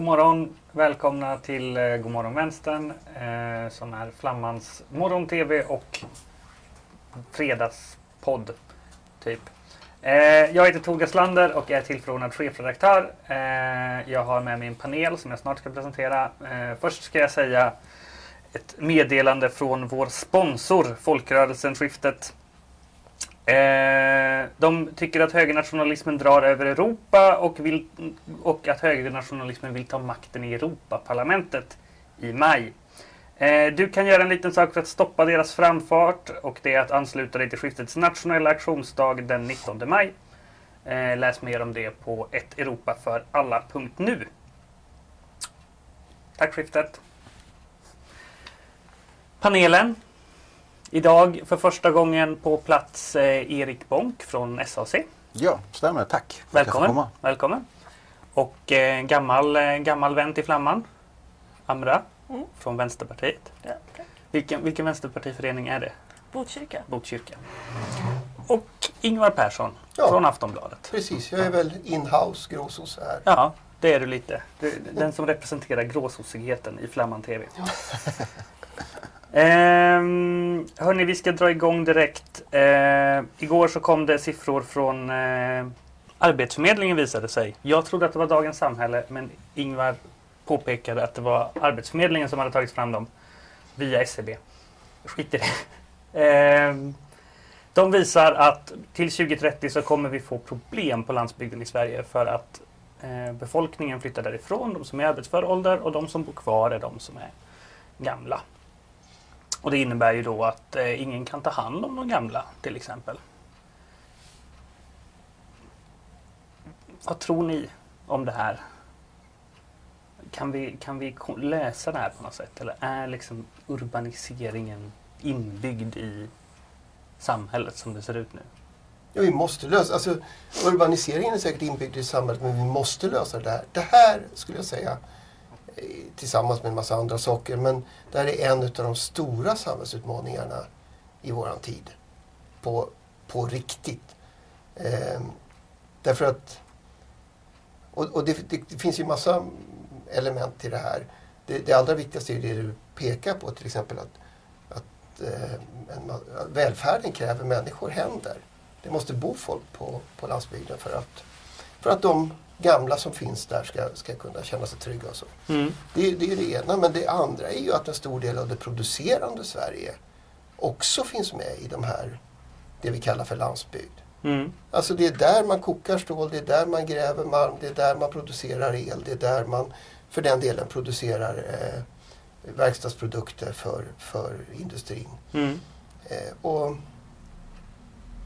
God morgon! Välkomna till eh, God morgon vänstern eh, som är Flammans morgon-tv och fredagspodd. Typ. Eh, jag heter Tobias Lander och är tillförordnad chefredaktör. Eh, jag har med mig en panel som jag snart ska presentera. Eh, först ska jag säga ett meddelande från vår sponsor Folkrörelsen Skiftet. Eh, de tycker att högernationalismen drar över Europa och, vill, och att högernationalismen vill ta makten i Europaparlamentet i maj. Eh, du kan göra en liten sak för att stoppa deras framfart och det är att ansluta dig till skiftets nationella aktionsdag den 19 maj. Eh, läs mer om det på ett Europa för Tack skiftet! Panelen Idag för första gången på plats eh, Erik Bonk från SAC. Ja, stämmer. Tack. Välkommen. Välkommen. Och eh, gammal, eh, gammal vän till Flamman, Amra mm. från Vänsterpartiet. Ja, vilken, vilken vänsterpartiförening är det? Botkyrka. Botkyrka. Och Ingvar Persson ja, från Aftonbladet. Precis, jag är väl inhouse gråsosse här. Ja, det är du lite. Du, den som representerar gråsossigheten i Flamman TV. Ja. Ehm, hörni, vi ska dra igång direkt. Ehm, igår så kom det siffror från eh, Arbetsförmedlingen visade sig. Jag trodde att det var Dagens Samhälle men Ingvar påpekade att det var Arbetsförmedlingen som hade tagit fram dem via SCB. Skit i det. Ehm, de visar att till 2030 så kommer vi få problem på landsbygden i Sverige för att eh, befolkningen flyttar därifrån, de som är i arbetsför ålder och de som bor kvar är de som är gamla. Och det innebär ju då att eh, ingen kan ta hand om de gamla till exempel. Vad tror ni om det här? Kan vi, kan vi läsa det här på något sätt? Eller är liksom urbaniseringen inbyggd i samhället som det ser ut nu? Ja, vi måste lösa alltså Urbaniseringen är säkert inbyggd i samhället men vi måste lösa det här. Det här skulle jag säga tillsammans med en massa andra saker. Men det här är en av de stora samhällsutmaningarna i våran tid. På, på riktigt. Eh, därför att... Och, och det, det, det, finns ju massa element i det här. Det, det allra viktigaste är det du pekar på, till exempel att, att, eh, en, att välfärden kräver människor, händer. Det måste bo folk på, på landsbygden för att, för att de gamla som finns där ska, ska kunna känna sig trygga. Och så. Mm. Det, det är det ena. Men det andra är ju att en stor del av det producerande Sverige också finns med i de här, det vi kallar för landsbygd. Mm. Alltså det är där man kokar stål, det är där man gräver malm, det är där man producerar el, det är där man för den delen producerar eh, verkstadsprodukter för, för industrin. Mm. Eh, och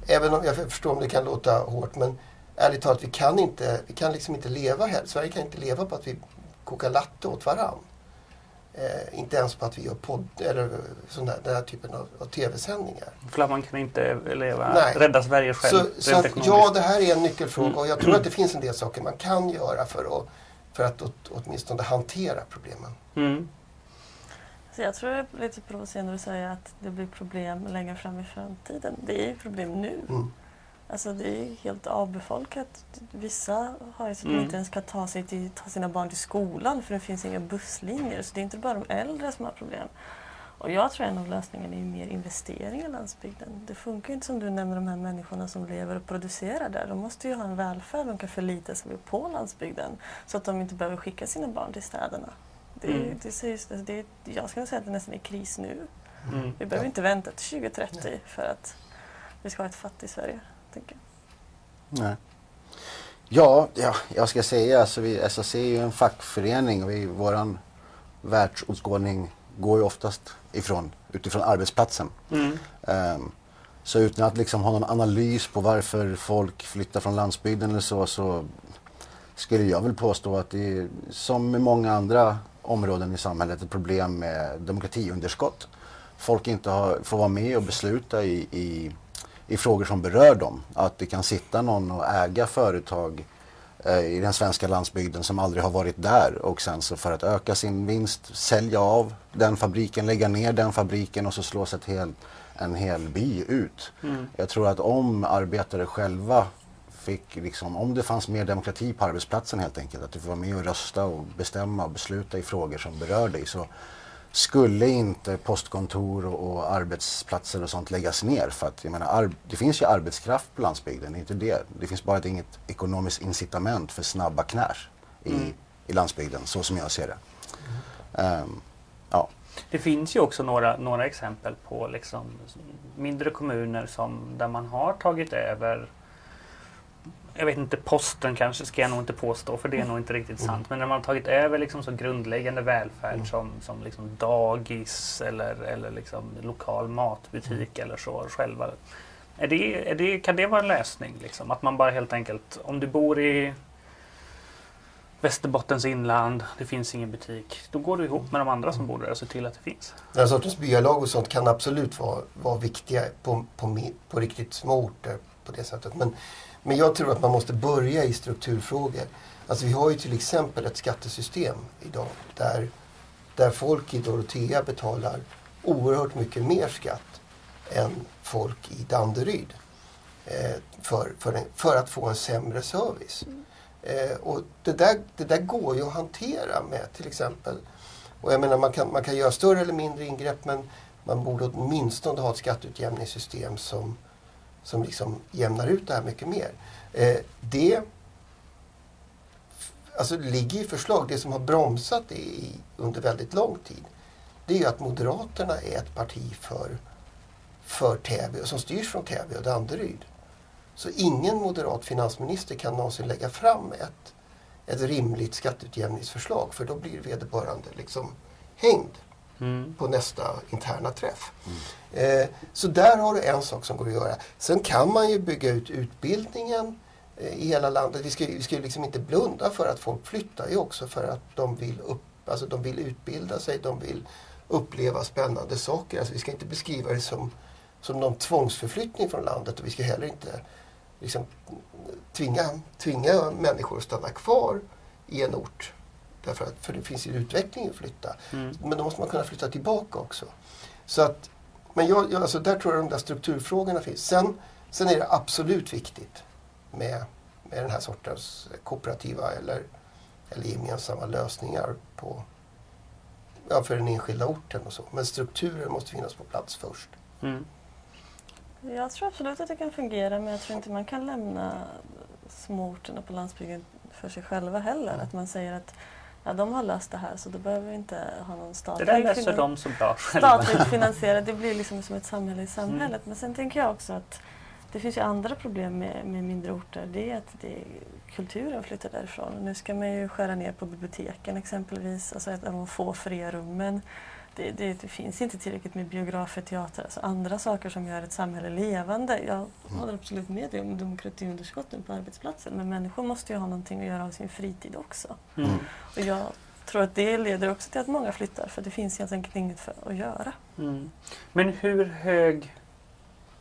Även om jag förstår om det kan låta hårt men ärligt talat, vi kan inte, vi kan liksom inte leva här. Sverige kan inte leva på att vi kokar latte åt varann. Eh, inte ens på att vi gör podd eller sån där, den här typen av, av tv-sändningar. Flamman kan inte leva, Nej. rädda Sverige själv. Så, så att, ja, det här är en nyckelfråga mm. och jag tror att det finns en del saker man kan göra för att, för att åt, åtminstone hantera problemen. Mm. Så jag tror det är lite provocerande att säga att det blir problem längre fram i framtiden. Det är problem nu. Mm. Alltså det är helt avbefolkat. Vissa har ju så att mm. de inte ens kan ta, sig till, ta sina barn till skolan för det finns inga busslinjer. Så det är inte bara de äldre som har problem. Och jag tror en av lösningarna är mer investering i landsbygden. Det funkar inte som du nämner de här människorna som lever och producerar där. De måste ju ha en välfärd de kan förlita sig på landsbygden så att de inte behöver skicka sina barn till städerna. Det, mm. det, sägs, det, jag skulle säga att det nästan är kris nu. Mm. Vi behöver inte vänta till 2030 för att vi ska ha ett fattigt Sverige tänker jag. Nej. Ja, ja, jag ska säga alltså vi, SAC är ju en fackförening och vi, våran världsåskådning går ju oftast ifrån, utifrån arbetsplatsen. Mm. Um, så utan att liksom ha någon analys på varför folk flyttar från landsbygden eller så, så skulle jag väl påstå att det är, som med många andra områden i samhället, ett problem med demokratiunderskott. Folk inte har, får vara med och besluta i, i i frågor som berör dem. Att det kan sitta någon och äga företag eh, i den svenska landsbygden som aldrig har varit där och sen så för att öka sin vinst sälja av den fabriken, lägga ner den fabriken och så slås ett hel, en hel by ut. Mm. Jag tror att om arbetare själva fick liksom, om det fanns mer demokrati på arbetsplatsen helt enkelt, att du får vara med och rösta och bestämma och besluta i frågor som berör dig så skulle inte postkontor och, och arbetsplatser och sånt läggas ner. För att jag menar, det finns ju arbetskraft på landsbygden, det är inte det. Det finns bara inget ekonomiskt incitament för snabba knärs i, mm. i landsbygden, så som jag ser det. Mm. Um, ja. Det finns ju också några, några exempel på liksom mindre kommuner som, där man har tagit över jag vet inte, posten kanske ska jag nog inte påstå för det är nog inte riktigt mm. sant. Men när man har tagit över liksom så grundläggande välfärd mm. som, som liksom dagis eller, eller liksom lokal matbutik mm. eller så själva. Är det, är det, kan det vara en lösning? Liksom? Att man bara helt enkelt, om du bor i Västerbottens inland, det finns ingen butik. Då går du ihop med de andra som bor där och ser till att det finns. Den här sortens byalag och sånt kan absolut vara, vara viktiga på, på, på riktigt små orter på det sättet. Men men jag tror att man måste börja i strukturfrågor. Alltså vi har ju till exempel ett skattesystem idag där, där folk i Dorotea betalar oerhört mycket mer skatt än folk i Danderyd. Eh, för, för, en, för, att få en sämre service. Eh, och det där, det där går ju att hantera med till exempel, och jag menar man kan, man kan göra större eller mindre ingrepp men man borde åtminstone ha ett skatteutjämningssystem som, som liksom jämnar ut det här mycket mer. Eh, det alltså, ligger i förslag. Det som har bromsat det i, under väldigt lång tid det är ju att Moderaterna är ett parti för, för Täby, som styrs från Täby och Danderyd. Så ingen moderat finansminister kan någonsin lägga fram ett, ett rimligt skatteutjämningsförslag för då blir vederbörande liksom hängd mm. på nästa interna träff. Mm. Eh, så där har du en sak som går att göra. Sen kan man ju bygga ut utbildningen eh, i hela landet. Vi ska, vi ska liksom inte blunda för att folk flyttar ju också för att de vill, upp, alltså de vill utbilda sig, de vill uppleva spännande saker. Alltså vi ska inte beskriva det som, som någon tvångsförflyttning från landet och vi ska heller inte liksom, tvinga, tvinga människor att stanna kvar i en ort Därför att, för det finns ju utveckling att flytta. Mm. Men då måste man kunna flytta tillbaka också. Så att, men jag, jag, alltså där tror jag de där strukturfrågorna finns. Sen, sen är det absolut viktigt med, med den här sortens kooperativa eller, eller gemensamma lösningar på, ja, för den enskilda orten och så. Men strukturen måste finnas på plats först. Mm. Jag tror absolut att det kan fungera men jag tror inte man kan lämna småorterna på landsbygden för sig själva heller. Mm. Att man säger att Ja, de har löst det här så då behöver vi inte ha någon statlig... Det där löser de så bra själva. Statligt finansierat, det blir liksom som ett samhälle i samhället. Mm. Men sen tänker jag också att det finns ju andra problem med, med mindre orter. Det är att det, kulturen flyttar därifrån. Nu ska man ju skära ner på biblioteken exempelvis, alltså att de få fria rummen det, det, det, finns inte tillräckligt med biografer, teater, alltså andra saker som gör ett samhälle levande. Jag mm. håller absolut med dig om demokratiunderskotten på arbetsplatsen men människor måste ju ha någonting att göra av sin fritid också. Mm. Och jag tror att det leder också till att många flyttar för det finns helt enkelt inget för att göra. Mm. Men hur hög,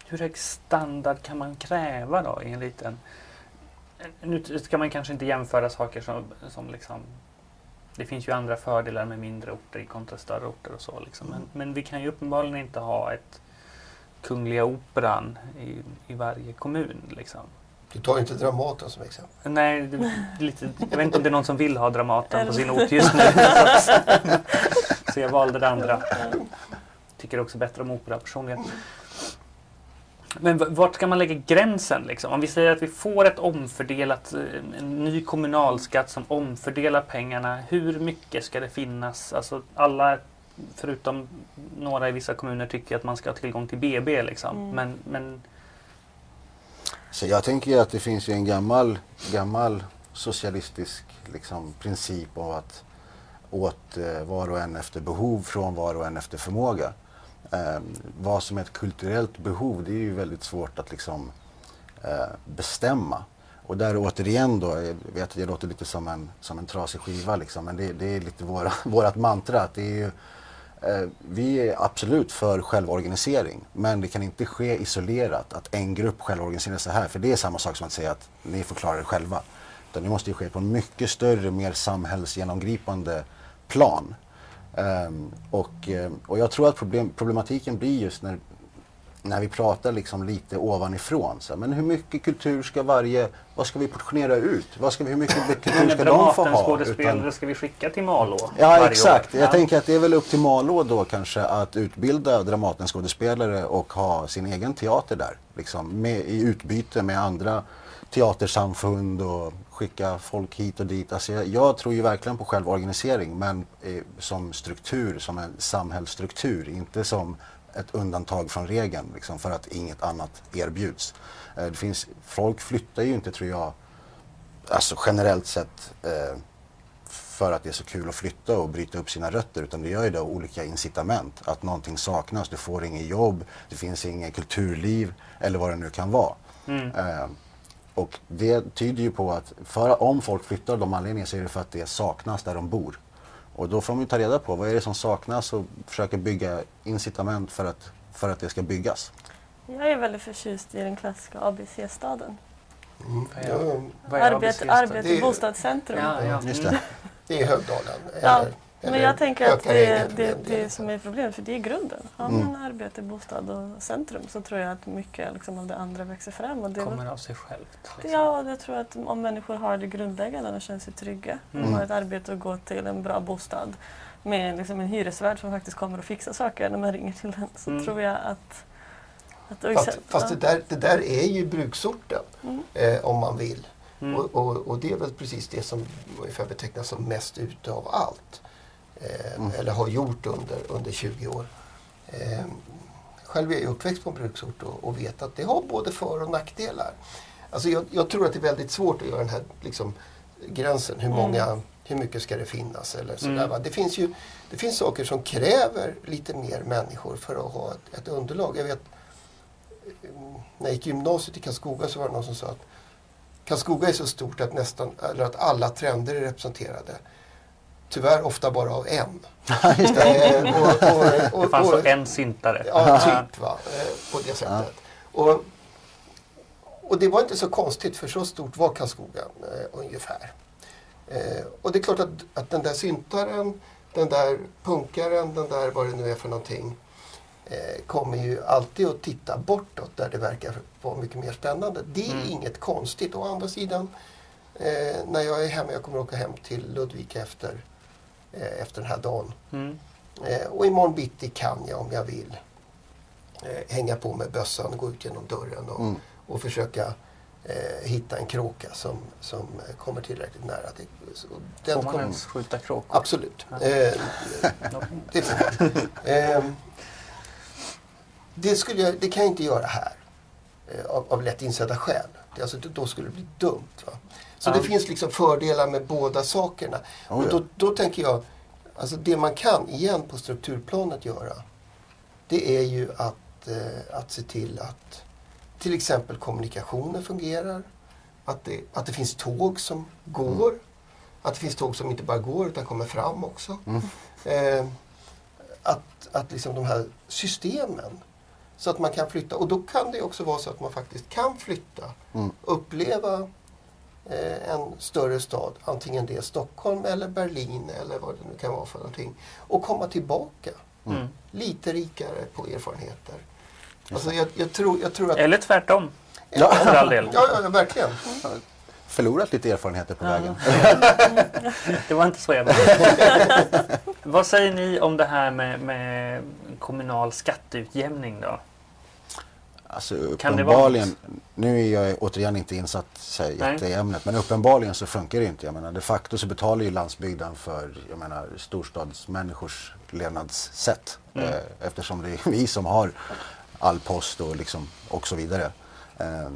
hur hög standard kan man kräva då i en liten... Nu ska man kanske inte jämföra saker som, som liksom det finns ju andra fördelar med mindre orter kontra större orter och så. Liksom. Men, men, vi kan ju uppenbarligen inte ha ett Kungliga Operan i, i varje kommun. Liksom. Du tar inte Dramaten som exempel? Nej, det, lite, jag vet inte om det är någon som vill ha Dramaten på sin ort just nu. så jag valde det andra. Tycker också bättre om opera personligen. Men vart ska man lägga gränsen? Liksom? Om vi säger att vi får ett omfördelat, eh, en ny kommunalskatt som omfördelar pengarna. Hur mycket ska det finnas? Alltså alla, förutom några i vissa kommuner, tycker att man ska ha tillgång till BB. Liksom. Mm. Men, men... Så jag tänker att det finns ju en gammal, gammal socialistisk liksom, princip av att åt eh, var och en efter behov från var och en efter förmåga. Eh, vad som är ett kulturellt behov, det är ju väldigt svårt att liksom eh, bestämma. Och där återigen då, eh, jag vet att det låter lite som en, som en trasig skiva liksom, men det, det är lite våra, vårat mantra. Att det är ju, eh, vi är absolut för självorganisering, men det kan inte ske isolerat, att en grupp självorganiserar sig här, för det är samma sak som att säga att ni får klara er själva. Utan det måste ju ske på en mycket större, mer samhällsgenomgripande plan. Um, och, um, och jag tror att problem, problematiken blir just när när vi pratar liksom lite ovanifrån. Så, men hur mycket kultur ska varje, vad ska vi portionera ut? Vad ska vi, hur mycket kultur ska de få ha? skådespelare ska vi skicka till Malå Ja exakt, år? jag ja. tänker att det är väl upp till Malå då kanske att utbilda Dramatenskådespelare och ha sin egen teater där. Liksom, med, I utbyte med andra teatersamfund och skicka folk hit och dit. Alltså jag, jag tror ju verkligen på självorganisering men eh, som struktur, som en samhällsstruktur, inte som ett undantag från regeln liksom, för att inget annat erbjuds. Eh, det finns, folk flyttar ju inte tror jag, alltså generellt sett eh, för att det är så kul att flytta och bryta upp sina rötter utan det gör ju det av olika incitament. Att någonting saknas, du får inget jobb, det finns inget kulturliv eller vad det nu kan vara. Mm. Och det tyder ju på att för, om folk flyttar av de anledningarna så är det för att det saknas där de bor. Och då får man ju ta reda på vad är det som saknas och försöka bygga incitament för att, för att det ska byggas. Jag är väldigt förtjust i den klassiska ABC-staden. Mm. Ja. Arbete, arbete bostadscentrum. Ja, ja. Just det. Det är Högdalen. Ja. Men jag tänker att det är det, det som är problemet, för det är grunden. Har man mm. arbete, bostad och centrum så tror jag att mycket liksom, av det andra växer fram. Och det kommer av sig självt. Liksom. Ja, jag tror att om människor har det grundläggande och känner sig trygga, mm. har ett arbete att gå till, en bra bostad med liksom, en hyresvärd som faktiskt kommer att fixa saker när man ringer till den, så mm. tror jag att att fast, fast det, där, det där är ju bruksorten mm. eh, om man vill. Mm. Och, och, och, det är väl precis det som ungefär betecknas som mest ute av allt eh, mm. eller har gjort under, under 20 år. Eh, själv är jag uppväxt på en bruksort och, och, vet att det har både för och nackdelar. Alltså jag, jag, tror att det är väldigt svårt att göra den här liksom, gränsen. Hur, många, mm. hur mycket ska det finnas? Eller sådär, mm. Det, finns ju, det finns saker som kräver lite mer människor för att ha ett, ett underlag. Jag vet, när jag gick gymnasiet i Karlskoga så var det någon som sa att Karlskoga är så stort att nästan, eller att alla trender är representerade. Tyvärr ofta bara av en. eh, och, och, och, det fanns och, en syntare. Ja, typ va, eh, på det sättet. Och, och det var inte så konstigt för så stort var Karlskoga eh, ungefär. Eh, och det är klart att, att den där syntaren, den där punkaren, den där vad det nu är för någonting eh, kommer ju alltid att titta bortåt där det verkar vara mycket mer spännande. Det är mm. inget konstigt. Å andra sidan, eh, när jag är hemma, jag kommer åka hem till Ludvika efter eh, efter den här dagen. Mm. Eh, och imorgon bitti kan jag om jag vill eh, hänga på med bössan, gå ut genom dörren och, mm. och försöka eh, hitta en kråka som, som kommer tillräckligt nära. Det, den får man kom... ens skjuta kråkor? Absolut. Ja. Eh, det får man. Eh, det, skulle jag, det kan jag inte göra här av, av lätt insedda skäl. Det, alltså, då skulle det bli dumt. Va? Så ja. det finns liksom fördelar med båda sakerna. Oh, och då, då tänker jag, alltså det man kan igen på strukturplanet göra, det är ju att, eh, att se till att till exempel kommunikationen fungerar. Att det, att det finns tåg som går. Mm. Att det finns tåg som inte bara går utan kommer fram också. Mm. Eh, att att liksom de här systemen så att man kan flytta. Och då kan det också vara så att man faktiskt kan flytta. Mm. Uppleva Eh, en större stad, antingen det är Stockholm eller Berlin eller vad det nu kan vara för någonting. Och komma tillbaka mm. lite rikare på erfarenheter. Alltså jag, jag, tror, jag tror att... Eller tvärtom. Ja, för all del. Ja, ja verkligen. Mm. Förlorat lite erfarenheter på vägen. det var inte så jag. Vad säger ni om det här med, med kommunal skatteutjämning då? Alltså uppenbarligen, nu är jag återigen inte insatt så i ämnet, men uppenbarligen så funkar det inte. Jag menar, de facto så betalar ju landsbygden för jag menar, storstadsmänniskors levnadssätt. Mm. Eh, eftersom det är vi som har all post och, liksom, och så vidare. Eh,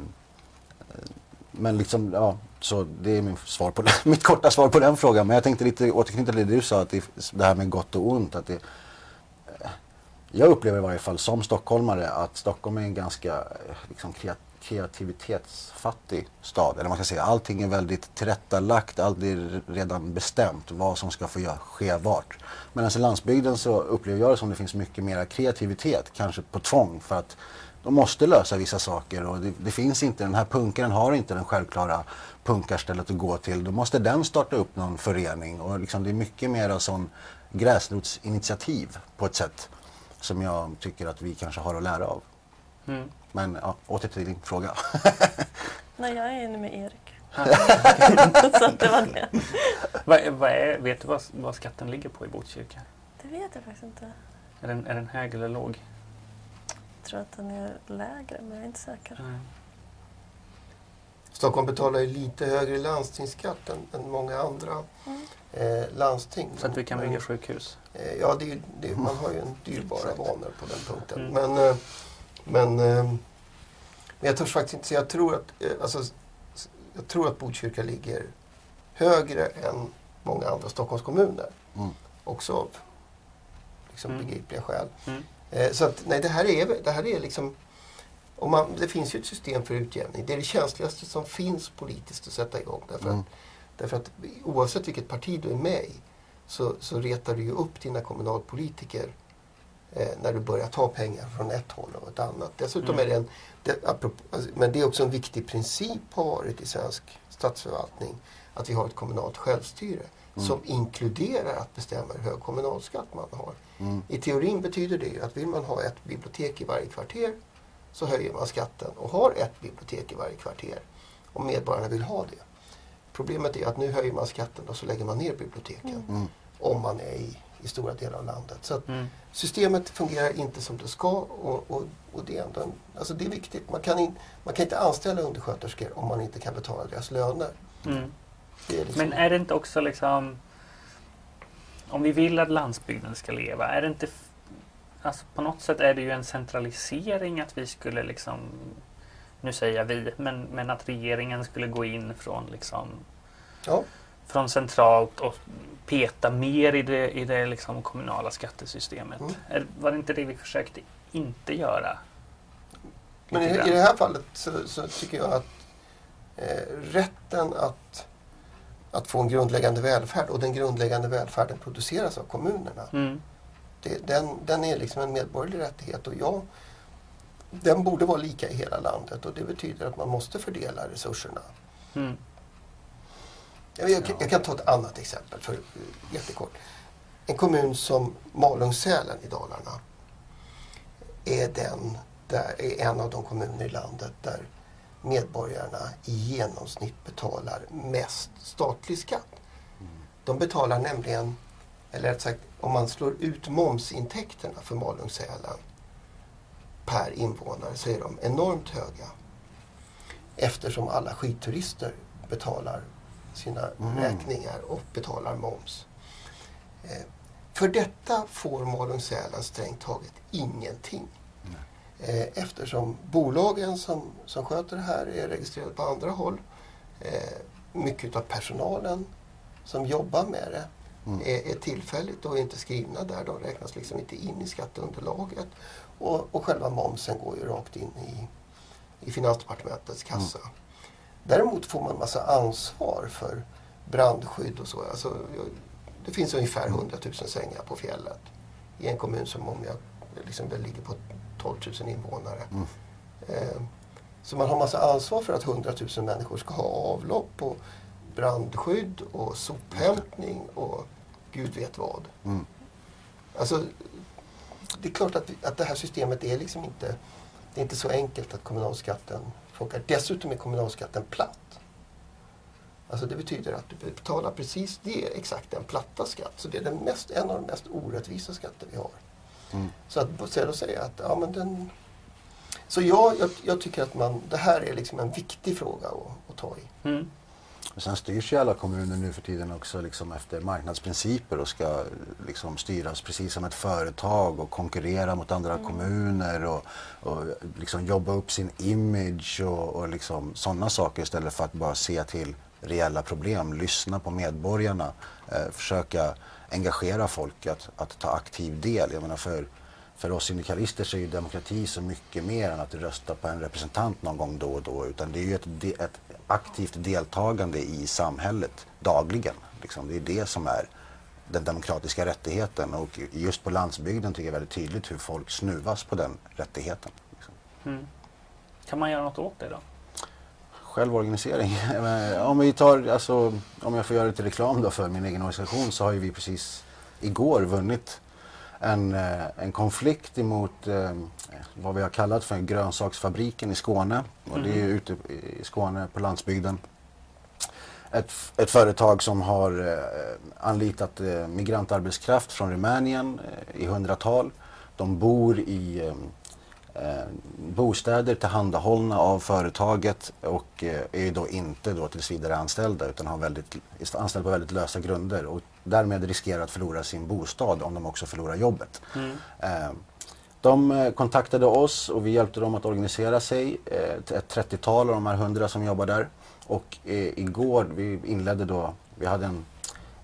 men liksom, ja, så det är min svar på, mitt korta svar på den frågan. Men jag tänkte lite återknyta till det du sa, att det, det här med gott och ont. Att det, jag upplever i varje fall som stockholmare att Stockholm är en ganska eh, liksom, kreativitetsfattig stad. Eller man ska säga, allting är väldigt tillrättalagt, allt är redan bestämt vad som ska få ske vart. Medan i landsbygden så upplever jag det som det finns mycket mer kreativitet, kanske på tvång för att de måste lösa vissa saker och det, det, finns inte, den här punkaren har inte den självklara punkarstället att gå till. Då måste den starta upp någon förening och liksom det är mycket mer av sån gräsrotsinitiativ på ett sätt som jag tycker att vi kanske har att lära av. Mm. Men ja, åter till din fråga. Nej, jag är enig med Erik. så det var det. vad, vad är, vet du vad, vad skatten ligger på i Botkyrka? Det vet jag faktiskt inte. Är den, är den hög eller låg? Jag tror att den är lägre, men jag är inte säker. Mm. Stockholm betalar ju lite högre landstingsskatt än, än många andra Mm. eh, landsting. Så att vi kan Men, bygga sjukhus? Eh, ja, det, är ju- det, man har ju en dyrbara vanor på den punkten. Mm. Men, eh, men, eh, men jag törs faktiskt inte säga. Jag tror att, eh, alltså, jag tror att Botkyrka ligger högre än många andra Stockholmskommuner. Mm. Också av liksom, Mm. begripliga skäl. Mm. Eh, så att, nej, det här är, det här är liksom... Om man, det finns ju ett system för utjämning. Det är det känsligaste som finns politiskt att sätta igång. Därför, Mm. att, därför att oavsett vilket parti du är med i så, så retar du ju upp dina kommunalpolitiker eh, när du börjar ta pengar från ett håll och ett annat. Dessutom Mm. är det en... Det, apropå, alltså, men det är också en viktig princip har varit i svensk statsförvaltning att vi har ett kommunalt självstyre Mm. som inkluderar att bestämma hur hög kommunalskatt man har. Mm. I teorin betyder det att vill man ha ett bibliotek i varje kvarter så höjer man skatten och har ett bibliotek i varje kvarter om medborgarna vill ha det. Problemet är att nu höjer man skatten och så lägger man ner biblioteken Mm. om man är i, i stora delar av landet. Så Mm. systemet fungerar inte som det ska och, och, och det, är ändå en, alltså det är viktigt. Man kan, in, man kan inte anställa undersköterskor om man inte kan betala deras löner. Mm. Är liksom, Men är det inte också liksom... Om vi vill att landsbygden ska leva, är det inte... Alltså på något sätt är det ju en centralisering att vi skulle liksom... Nu säger jag vi, men, men att regeringen skulle gå in från liksom... ja, Från centralt och peta mer i det, i det liksom kommunala skattesystemet. Mm. Var det inte det vi försökte inte göra? Men i, i det här fallet så, så tycker jag att eh, rätten att, att få en grundläggande välfärd och den grundläggande välfärden produceras av kommunerna. Mm. Det, den, den är liksom en medborgerlig rättighet och jag, den borde vara lika i hela landet och det betyder att man måste fördela resurserna. Mm. Jag, jag, jag kan ta ett annat exempel för jättekort. En kommun som Malung-Sälen i Dalarna är, den där, är en av de kommuner i landet där medborgarna i genomsnitt betalar mest statlig skatt. De betalar nämligen, eller rätt sagt om man slår ut momsintäkterna för Malung-Sälen per invånare så är de enormt höga. Eftersom alla skidturister betalar sina Mm. räkningar och betalar moms. Eh, för detta får Malung-Sälen strängt taget ingenting. Eh, eftersom bolagen som, som sköter det här är registrerade på andra håll. Eh, mycket av personalen som jobbar med det Mm. är, är tillfälligt och är inte skrivna där. De räknas liksom inte in i skatteunderlaget. Och, och själva momsen går ju rakt in i, i Finansdepartementets kassa. Däremot får man massa ansvar för brandskydd och så. Alltså, det finns ungefär 100 000 sängar på fjället i en kommun som om jag liksom väl ligger på 12 000 invånare. Mm. Eh, så man har massa ansvar för att 100 000 människor ska ha avlopp och brandskydd och sophämtning och gud vet vad. Mm. Alltså, det är klart att, vi, att det här systemet är liksom inte, det är inte så enkelt att kommunalskatten funkar. Dessutom är kommunalskatten platt. Alltså det betyder att du betalar precis det, exakt den platta skatt. Så det är den mest, en av de mest orättvisa skatter vi har. Mm. Så att att säga att, ja men den... Så jag, jag, jag tycker att man, det här är liksom en viktig fråga att, att ta i. Mm. Sen styrs ju alla kommuner nu för tiden också liksom efter marknadsprinciper och ska liksom styras precis som ett företag och konkurrera mot andra kommuner och, och liksom jobba upp sin image och, och liksom sådana saker istället för att bara se till reella problem, lyssna på medborgarna, eh, försöka engagera folk att, att ta aktiv del. Jag menar för, för oss syndikalister så är ju demokrati så mycket mer än att rösta på en representant någon gång då och då. Utan det är ju ett, ett aktivt deltagande i samhället dagligen. Liksom. Det är det som är den demokratiska rättigheten. Och just på landsbygden tycker jag väldigt tydligt hur folk snuvas på den rättigheten. Liksom. Mm. Kan man göra något åt det då? Självorganisering. Om vi tar, alltså, om jag får göra lite reklam då för min egen organisation så har ju vi precis igår vunnit en, eh, en konflikt emot eh, vad vi har kallat för grönsaksfabriken i Skåne. Och det är Mhm. ute i Skåne på landsbygden. Ett, ett företag som har eh, anlitat eh, migrantarbetskraft från Rumänien eh, i hundratal. De bor i eh, bostäder tillhandahållna av företaget och eh, är då inte då tills vidare anställda utan har väldigt, anställda på väldigt lösa grunder och därmed riskerar att förlora sin bostad om de också förlorar jobbet. Mm. Eh, de eh, kontaktade oss och vi hjälpte dem att organisera sig, eh, ett 30-tal av de här 100 som jobbar där. Och eh, igår, vi inledde då, vi hade en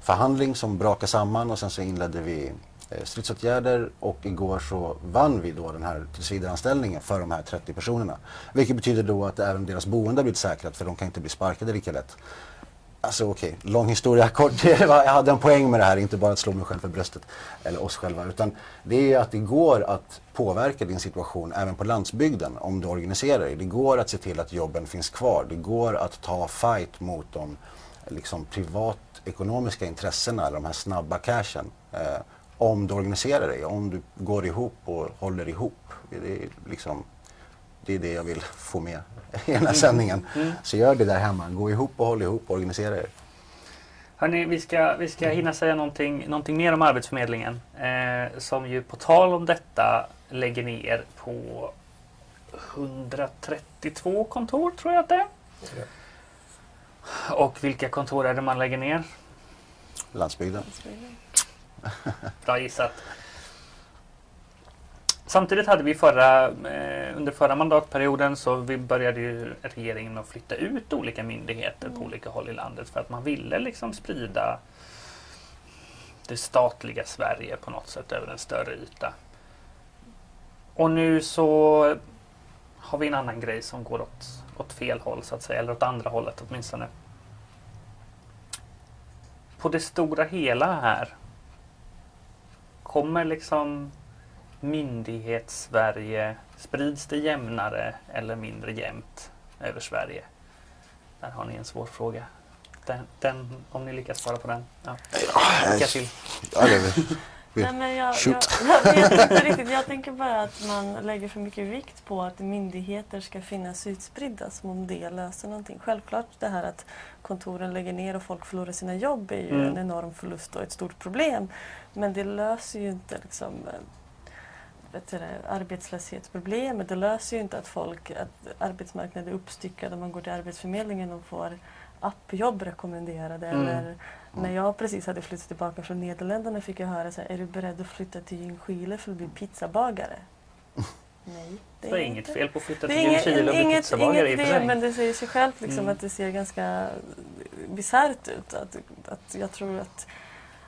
förhandling som brakade samman och sen så inledde vi eh, Eh, stridsåtgärder och igår så vann vi då den här tillsvidareanställningen för de här 30 personerna. Vilket betyder då att även deras boende har blivit säkrat för de kan inte bli sparkade lika lätt. Alltså okej, lång historia kort. Jag hade en poäng med det här, inte bara att slå mig själv för bröstet. Eller oss själva. Utan det är att det går att påverka din situation även på landsbygden om du organiserar dig. Det går att se till att jobben finns kvar. Det går att ta fight mot de liksom, privatekonomiska intressena, eller de här snabba cashen. Eh, om du organiserar dig, om du går ihop och håller ihop. Det är, liksom, det är det jag vill få med i den här sändningen. Så gör det där hemma. Gå ihop och håll ihop och organisera er. Hörrni, vi ska, vi ska hinna säga någonting, någonting mer om Arbetsförmedlingen. Eh, som ju på tal om detta lägger ner på 132 kontor tror jag att det är. Och vilka kontor är det man lägger ner? Landsbygden. Bra gissat. Samtidigt hade vi förra, eh, under förra mandatperioden så vi började ju regeringen att flytta ut olika myndigheter på olika håll i landet för att man ville liksom sprida det statliga Sverige på något sätt över en större yta. Och nu så har vi en annan grej som går åt, åt fel håll så att säga, eller åt andra hållet åtminstone. På det stora hela här kommer liksom myndighets-Sverige, sprids det jämnare eller mindre jämnt över Sverige? Där har ni en svår fråga. Den, den, om ni lyckas svara på den. Ja. Lycka till. Ja, Nej, men jag, jag, jag vet inte riktigt. Jag tänker bara att man lägger för mycket vikt på att myndigheter ska finnas utspridda som om det löser någonting. Självklart det här att kontoren lägger ner och folk förlorar sina jobb är ju Mm. en enorm förlust och ett stort problem. Men det löser ju inte liksom, eh, vet du, arbetslöshetsproblemet. Det löser ju inte att folk, att arbetsmarknaden är uppstyckad och man går till Arbetsförmedlingen och får appjobb rekommenderade. Mm. Eller när jag precis hade flyttat tillbaka från Nederländerna fick jag höra så här, är du beredd att flytta till Ljungskile för att bli pizzabagare? Nej, Det är inget fel på att flytta Det till är Ljungskile och bli inget, pizzabagare i inget det, sig. men det säger sig självt liksom Mm. att det ser ganska bisarrt ut. Att, att jag tror att,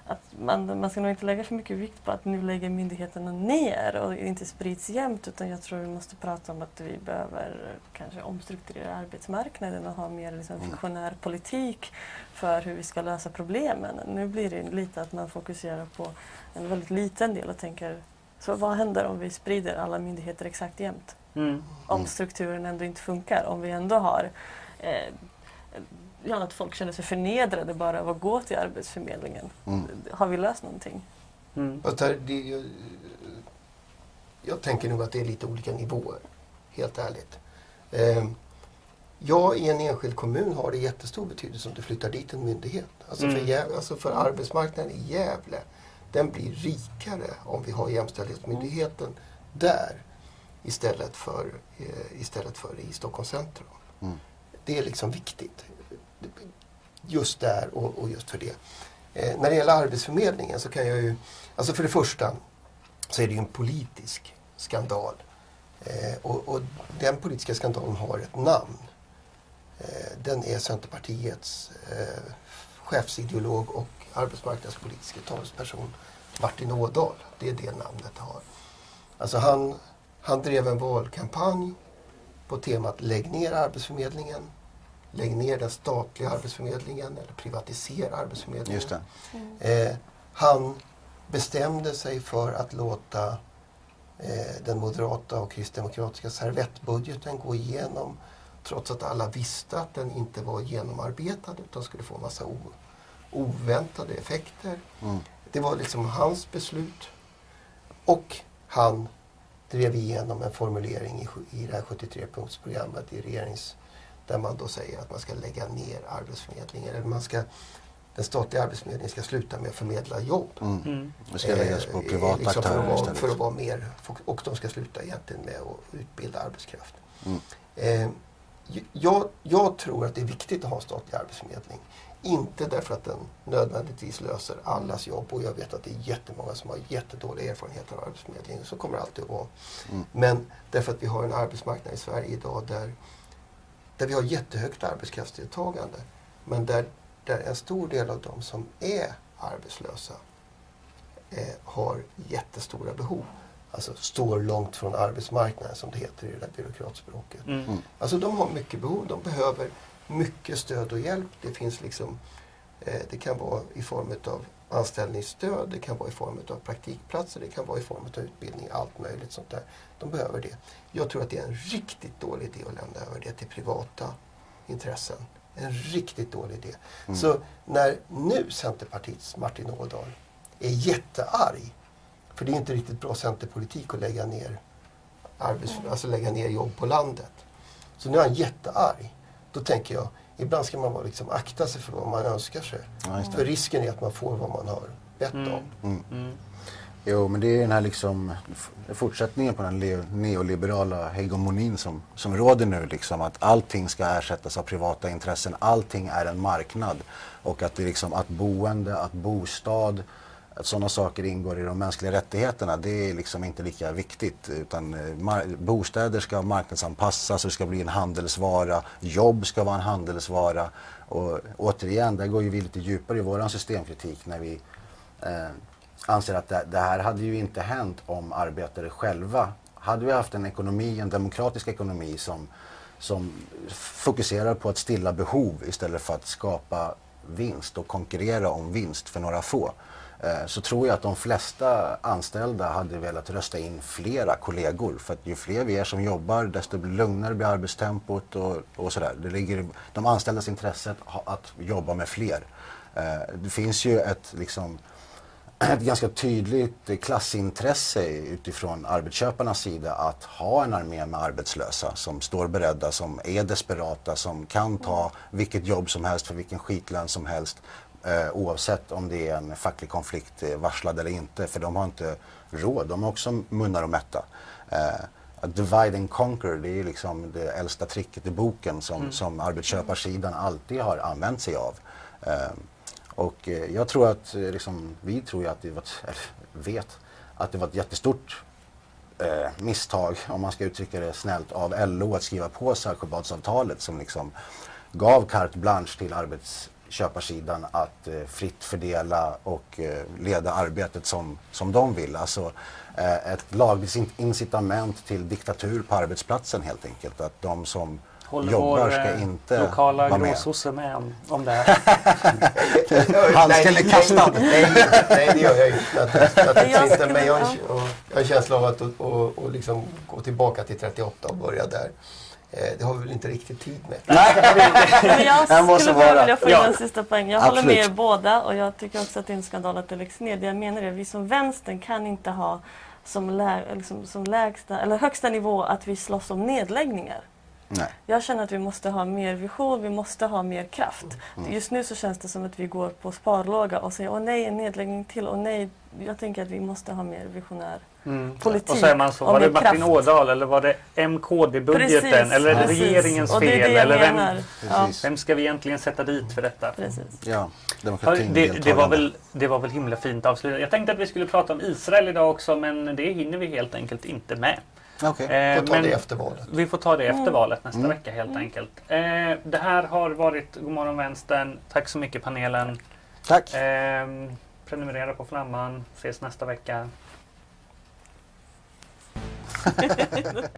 att man, man ska nog inte lägga för mycket vikt på att nu lägger myndigheterna ner och inte sprids jämnt utan jag tror vi måste prata om att vi behöver kanske omstrukturera arbetsmarknaden och ha mer liksom, Mm. visionär politik för hur vi ska lösa problemen. Nu blir det lite att man fokuserar på en väldigt liten del och tänker så vad händer om vi sprider alla myndigheter exakt jämnt? Mm. om strukturen ändå inte funkar. Om vi ändå har eh, ja, att folk känner sig förnedrade bara av att gå till Arbetsförmedlingen. Mm. Har vi löst någonting? Mm. Här, det, jag, jag tänker nog att det är lite olika nivåer, helt ärligt. Eh, ja, i en enskild kommun har det jättestor betydelse om du flyttar dit en myndighet. Alltså, för, Mm. Gäv- alltså för arbetsmarknaden i Gävle, den blir rikare om vi har Jämställdhetsmyndigheten där istället för, eh, istället för i Stockholms centrum. Mm. Det är liksom viktigt. Just där och, och just för det. Eh, när det gäller Arbetsförmedlingen så kan jag ju... Alltså för det första så är det ju en politisk skandal. Eh, och, och den politiska skandalen har ett namn. Eh, den är Centerpartiets eh, chefsideolog och arbetsmarknadspolitiska talesperson Martin Ådahl. Det är det namnet det har. Alltså han, han drev en valkampanj på temat Lägg ner Arbetsförmedlingen. Lägg ner den statliga Arbetsförmedlingen eller privatisera Arbetsförmedlingen. Eh, han bestämde sig för att låta eh, den moderata och kristdemokratiska servettbudgeten gå igenom trots att alla visste att den inte var genomarbetad utan skulle få en massa oväntade effekter. Mm. Det var liksom hans beslut. och han drev igenom en formulering i, i det här 73-punktsprogrammet i regerings, där man då säger att man ska lägga ner Arbetsförmedlingen. Eller man ska, den statliga Arbetsförmedlingen ska sluta med att förmedla jobb. Mm. Mm. Det ska läggas på Eh, privata liksom för, att aktörer vara, för att vara mer, och de ska sluta egentligen med att utbilda arbetskraft. Mm. Eh, jag, jag tror att det är viktigt att ha en statlig arbetsförmedling. Inte därför att den nödvändigtvis löser allas jobb och jag vet att det är jättemånga som har jättedåliga erfarenheter av arbetsförmedling. Så kommer det alltid att vara. Mm. Men därför att vi har en arbetsmarknad i Sverige idag där, där vi har jättehögt arbetskraftsdeltagande. Men där, där en stor del av de som är arbetslösa eh, har jättestora behov. Alltså står långt från arbetsmarknaden som det heter i det där byråkratspråket. Mm. Mm. Alltså de har mycket behov, de behöver mycket stöd och hjälp. Det finns liksom, eh, det kan vara i form av anställningsstöd, det kan vara i form av praktikplatser, det kan vara i form av utbildning, allt möjligt sånt där. De behöver det. Jag tror att det är en riktigt dålig idé att lämna över det till privata intressen. En riktigt dålig idé. Mm. Så när nu Centerpartiets Martin Ådahl är jättearg, för det är inte riktigt bra centerpolitik att lägga ner, arbets, alltså lägga ner jobb på landet. Så nu är han jättearg. Då tänker jag, ibland ska man bara liksom akta sig för vad man önskar sig. Ja. För risken är att man får vad man har bett Mm. om. Mm. Mm. Jo, men det är den här liksom fortsättningen på den neoliberala hegemonin som, som råder nu. Liksom, att allting ska ersättas av privata intressen. Allting är en marknad. Och att, det liksom, att boende, att bostad, att sådana saker ingår i de mänskliga rättigheterna. Det är liksom inte lika viktigt. Utan eh, bostäder ska marknadsanpassas, det ska bli en handelsvara. Jobb ska vara en handelsvara. Och återigen, där går ju vi lite djupare i vår systemkritik när vi eh, anser att det, det här hade ju inte hänt om arbetare själva hade vi haft en ekonomi, en demokratisk ekonomi som, som fokuserar på att stilla behov istället för att skapa vinst och konkurrera om vinst för några få. Eh, så tror jag att de flesta anställda hade velat rösta in flera kollegor. För att ju fler vi är som jobbar, desto lugnare blir arbetstempot och, och sådär. Det ligger i de anställdas intresse att, jobba med fler. Eh, det finns ju ett liksom ett ganska tydligt klassintresse utifrån arbetsköparnas sida att ha en armé med arbetslösa som står beredda, som är desperata, som kan ta vilket jobb som helst för vilken skitlön som helst eh, oavsett om det är en facklig konflikt eh, varslad eller inte för de har inte råd, de har också munnar att mätta. Eh, divide and conquer, det är liksom det äldsta tricket i boken som, som arbetsköparsidan alltid har använt sig av. Eh, och eh, jag tror att, eh, liksom, vi tror ju att det var, ett, eller vet, att det var ett jättestort eh, misstag, om man ska uttrycka det snällt, av LO att skriva på Saltsjöbadsavtalet som liksom gav carte blanche till arbetsköparsidan att eh, fritt fördela och eh, leda arbetet som, som de vill. Alltså eh, ett lagligt incitament till diktatur på arbetsplatsen helt enkelt. Att de som Håller jobbar vår ska eh, inte lokala vara med. gråsosse med om, om det här? Handsken är kastad. Nej, nej, det gör jag inte. Men jag, och jag har en känsla av att och, och, och liksom gå tillbaka till 38 och börja där. Eh, det har vi väl inte riktigt tid med. Men jag skulle bara vara- vilja få in Ja. en sista poäng. Jag håller med Absolut. er båda och jag tycker också att det är en skandal att det läggs ner. Det jag menar är att vi som vänstern kan inte ha som, lä liksom, som lägsta, eller högsta nivå att vi slåss om nedläggningar. Nej. Jag känner att vi måste ha mer vision, vi måste ha mer kraft. Mm. Just nu så känns det som att vi går på sparlåga och säger åh nej, en nedläggning till, åh nej. Jag tänker att vi måste ha mer visionär Mm. politik. Och säger man så, var det Martin kraft. Ådahl eller var det MKD-budgeten? Eller är det precis. regeringens det är fel? det jag eller vem. Ja, vem ska vi egentligen sätta dit för detta? precis. Ja, Ja, demokratin. det, det, var väl, det var väl himla fint avslutat. Jag tänkte att vi skulle prata om Israel idag också men det hinner vi helt enkelt inte med. Okay. Eh, får ta det efter valet. Vi får ta det efter mm. valet nästa mm. vecka helt mm. enkelt. Eh, det här har varit Godmorgon Vänstern. Tack så mycket panelen. Tack. Eh, prenumerera på Flamman. Ses nästa vecka.